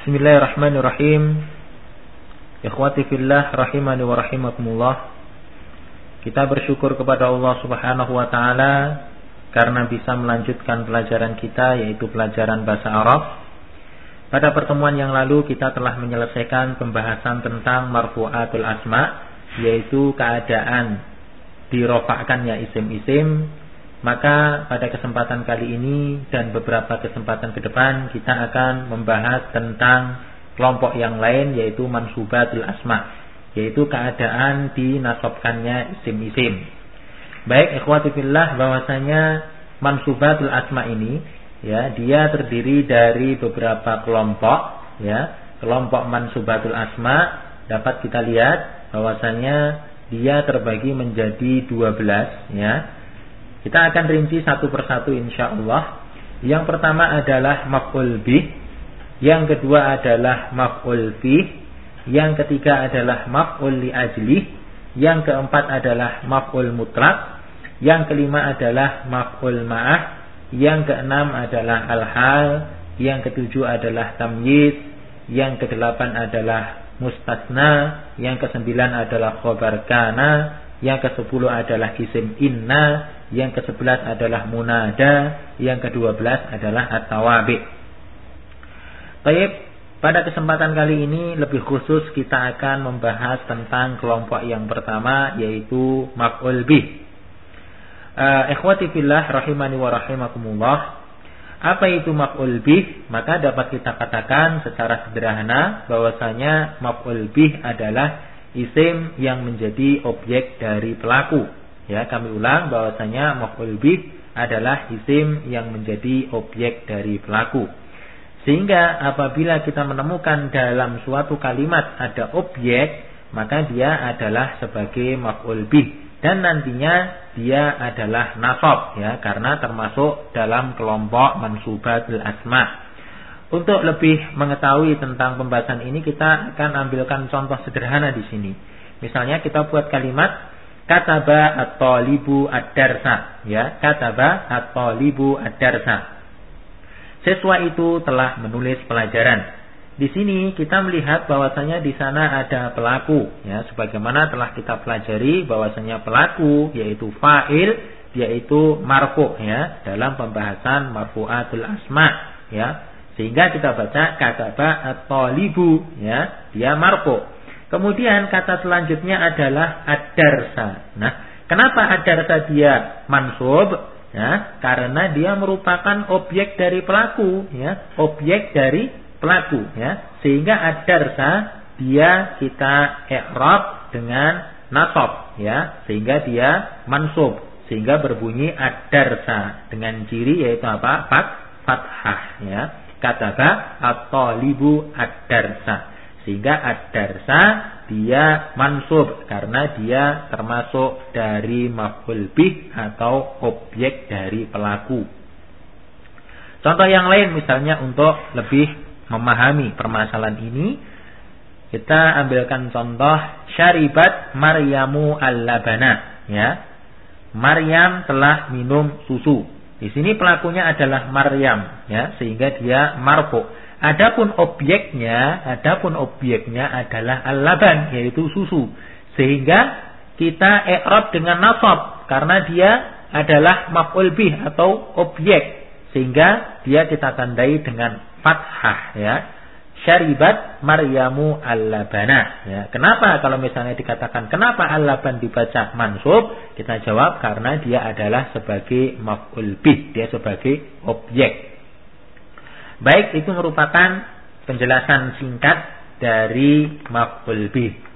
Bismillahirrahmanirrahim. Ikhwati fillah rahimani wa rahimakumullah. Kita bersyukur kepada Allah Subhanahu wa taala karena bisa melanjutkan pelajaran kita yaitu pelajaran bahasa Arab. Pada pertemuan yang lalu kita telah menyelesaikan pembahasan tentang marfu'atul asma yaitu keadaan dirofakkannya isim-isim maka pada kesempatan kali ini dan beberapa kesempatan ke depan kita akan membahas tentang kelompok yang lain yaitu mansubatul asma yaitu keadaan dinasobkannya isim-isim. Baik ikhwati fillah bahwasanya mansubatul asma ini ya dia terdiri dari beberapa kelompok ya. Kelompok mansubatul asma dapat kita lihat bahwasanya dia terbagi menjadi 12 ya kita akan rinci satu persatu insya Allah. Yang pertama adalah maf'ul bih. Yang kedua adalah maf'ul fih. Yang ketiga adalah maf'ul li ajlih. Yang keempat adalah maf'ul mutlak. Yang kelima adalah maf'ul ma'ah. Yang keenam adalah al-hal. Yang ketujuh adalah tamyiz. Yang kedelapan adalah mustasna. Yang kesembilan adalah khobar kana. Yang kesepuluh adalah isim inna yang ke-11 adalah munada, yang ke-12 adalah at-tawabi. Baik, pada kesempatan kali ini lebih khusus kita akan membahas tentang kelompok yang pertama yaitu maf'ul bih. Uh, ikhwati fillah rahimani wa rahimakumullah. Apa itu maf'ul bih? Maka dapat kita katakan secara sederhana bahwasanya maf'ul bih adalah isim yang menjadi objek dari pelaku Ya, kami ulang bahwasanya maf'ul bih adalah isim yang menjadi objek dari pelaku. Sehingga apabila kita menemukan dalam suatu kalimat ada objek, maka dia adalah sebagai maf'ul bih dan nantinya dia adalah nasab ya karena termasuk dalam kelompok mansubatul asma. Untuk lebih mengetahui tentang pembahasan ini kita akan ambilkan contoh sederhana di sini. Misalnya kita buat kalimat Kataba at-talibu ad-darsa. Ya, kataba at-talibu ad-darsa. Siswa itu telah menulis pelajaran. Di sini kita melihat bahwasanya di sana ada pelaku, ya, sebagaimana telah kita pelajari bahwasanya pelaku yaitu fa'il yaitu marfu ya dalam pembahasan marfu'atul asma ya sehingga kita baca kataba at-talibu ya dia marfu Kemudian kata selanjutnya adalah adarsa. Nah, kenapa adarsa dia mansub? Ya, karena dia merupakan objek dari pelaku, ya, objek dari pelaku, ya. Sehingga adarsa dia kita i'rab dengan nasab, ya, sehingga dia mansub, sehingga berbunyi adarsa dengan ciri yaitu apa? Fat, fathah, ya. Kataba at-talibu ad-darsa. Sehingga ad-darsa dia mansub karena dia termasuk dari maf'ul bih atau objek dari pelaku. Contoh yang lain misalnya untuk lebih memahami permasalahan ini kita ambilkan contoh syaribat Maryamu al-labana ya. Maryam telah minum susu. Di sini pelakunya adalah Maryam ya sehingga dia marfu. Adapun objeknya, adapun objeknya adalah al-laban yaitu susu. Sehingga kita i'rab dengan nasab karena dia adalah maf'ul atau objek. Sehingga dia kita tandai dengan fathah ya. Syaribat Maryamu al-labana ya. Kenapa kalau misalnya dikatakan kenapa al-laban dibaca mansub? Kita jawab karena dia adalah sebagai maf'ul bih, dia sebagai objek. Baik itu merupakan penjelasan singkat dari maf'ul bih.